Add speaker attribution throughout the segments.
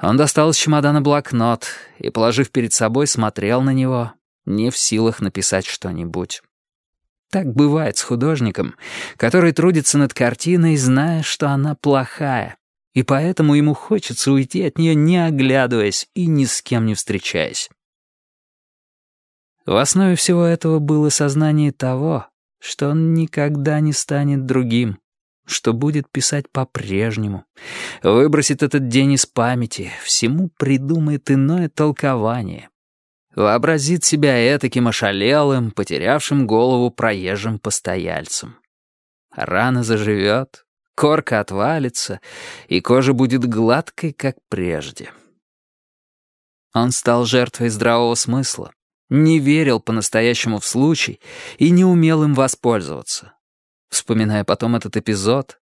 Speaker 1: Он достал из чемодана блокнот и, положив перед собой, смотрел на него, не в силах написать что-нибудь. Так бывает с художником, который трудится над картиной, зная, что она плохая, и поэтому ему хочется уйти от нее, не оглядываясь и ни с кем не встречаясь. В основе всего этого было сознание того, что он никогда не станет другим, что будет писать по-прежнему, выбросит этот день из памяти, всему придумает иное толкование, вообразит себя этаким ошалелым, потерявшим голову проезжим постояльцем. Рана заживет, корка отвалится, и кожа будет гладкой, как прежде. Он стал жертвой здравого смысла, не верил по-настоящему в случай и не умел им воспользоваться. Вспоминая потом этот эпизод,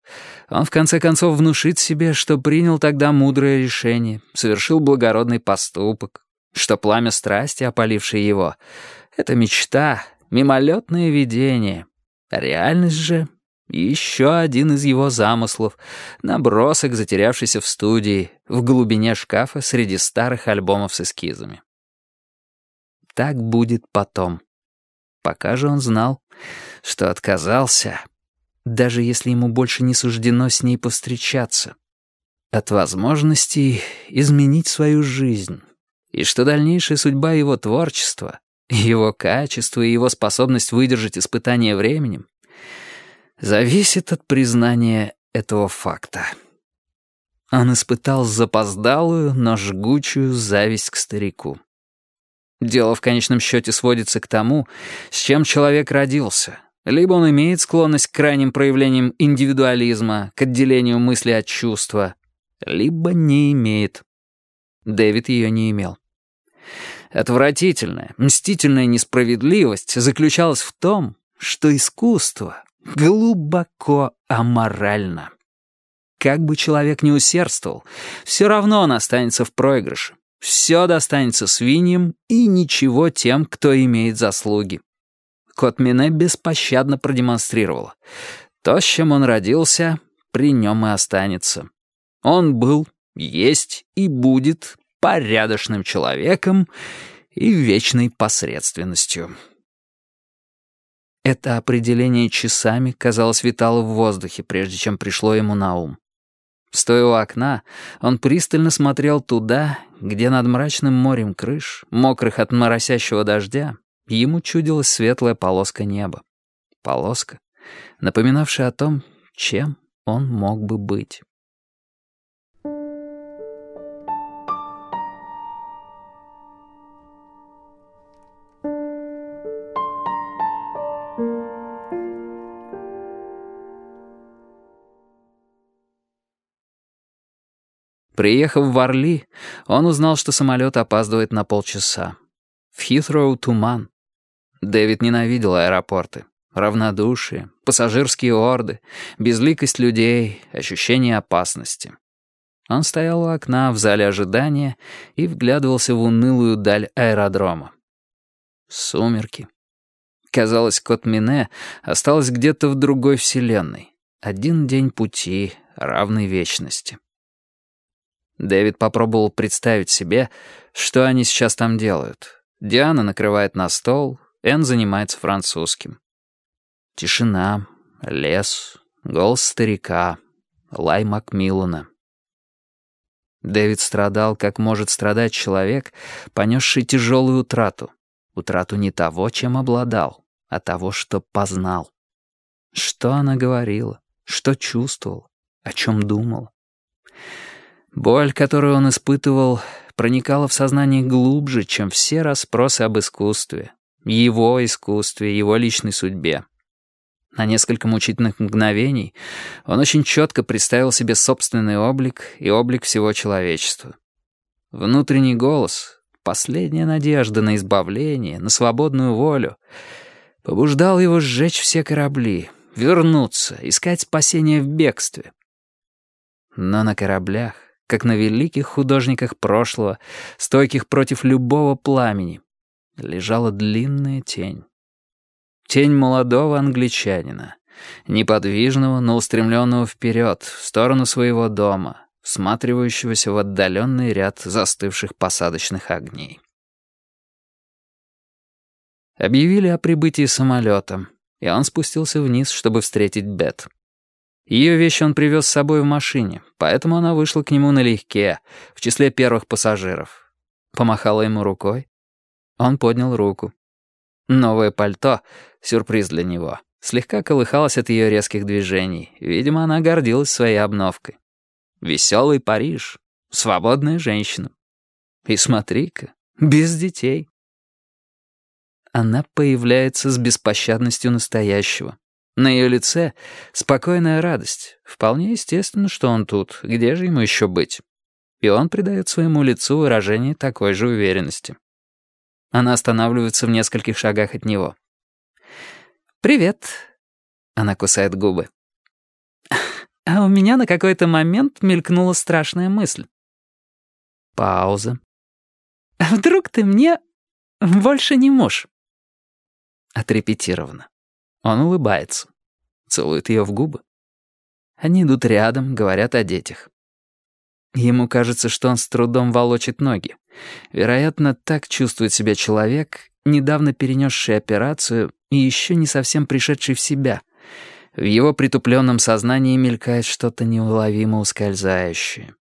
Speaker 1: он в конце концов внушит себе, что принял тогда мудрое решение, совершил благородный поступок, что пламя страсти, опалившее его, — это мечта, мимолетное видение. Реальность же — еще один из его замыслов, набросок, затерявшийся в студии, в глубине шкафа среди старых альбомов с эскизами. Так будет потом. Пока же он знал, что отказался, даже если ему больше не суждено с ней повстречаться, от возможности изменить свою жизнь, и что дальнейшая судьба его творчества, его качество и его способность выдержать испытания временем зависит от признания этого факта. Он испытал запоздалую, но жгучую зависть к старику. Дело в конечном счете сводится к тому, с чем человек родился. Либо он имеет склонность к крайним проявлениям индивидуализма, к отделению мысли от чувства, либо не имеет. Дэвид ее не имел. Отвратительная, мстительная несправедливость заключалась в том, что искусство глубоко аморально. Как бы человек ни усердствовал, все равно он останется в проигрыше. Все достанется свиньям и ничего тем, кто имеет заслуги. Кот Мине беспощадно продемонстрировала. То, с чем он родился, при нем и останется. Он был, есть и будет порядочным человеком и вечной посредственностью. Это определение часами, казалось, витало в воздухе, прежде чем пришло ему на ум. Стоя у окна, он пристально смотрел туда, где над мрачным морем крыш, мокрых от моросящего дождя, ему чудилась светлая полоска неба. Полоска, напоминавшая о том, чем он мог бы быть. Приехав в Орли, он узнал, что самолет опаздывает на полчаса. В Хитроу туман. Дэвид ненавидел аэропорты. Равнодушие, пассажирские орды, безликость людей, ощущение опасности. Он стоял у окна в зале ожидания и вглядывался в унылую даль аэродрома. Сумерки. Казалось, кот Мине осталось где-то в другой вселенной. Один день пути, равной вечности. Дэвид попробовал представить себе, что они сейчас там делают. Диана накрывает на стол, Энн занимается французским. Тишина, лес, голос старика, лай Макмиллана. Дэвид страдал, как может страдать человек, понесший тяжелую утрату. Утрату не того, чем обладал, а того, что познал. Что она говорила, что чувствовала, о чем думала. Боль, которую он испытывал, проникала в сознание глубже, чем все расспросы об искусстве, его искусстве, его личной судьбе. На несколько мучительных мгновений он очень четко представил себе собственный облик и облик всего человечества. Внутренний голос, последняя надежда на избавление, на свободную волю, побуждал его сжечь все корабли, вернуться, искать спасения в бегстве. Но на кораблях как на великих художниках прошлого, стойких против любого пламени, лежала длинная тень. Тень молодого англичанина, неподвижного, но устремленного вперед, в сторону своего дома, всматривающегося в отдаленный ряд застывших посадочных огней. Объявили о прибытии самолета, и он спустился вниз, чтобы встретить Бет. Ее вещи он привез с собой в машине, поэтому она вышла к нему налегке, в числе первых пассажиров. Помахала ему рукой. Он поднял руку. Новое пальто — сюрприз для него — слегка колыхалась от ее резких движений. Видимо, она гордилась своей обновкой. Веселый Париж, свободная женщина. И смотри-ка, без детей. Она появляется с беспощадностью настоящего. На ее лице спокойная радость. Вполне естественно, что он тут. Где же ему еще быть? И он придает своему лицу выражение такой же уверенности. Она останавливается в нескольких шагах от него. «Привет». Она кусает губы. А у меня на какой-то момент мелькнула страшная мысль. Пауза. «Вдруг ты мне больше не муж?» Отрепетировано. Он улыбается. Целует ее в губы. Они идут рядом, говорят о детях. Ему кажется, что он с трудом волочит ноги. Вероятно, так чувствует себя человек, недавно перенесший операцию и еще не совсем пришедший в себя. В его притупленном сознании мелькает что-то неуловимо ускользающее.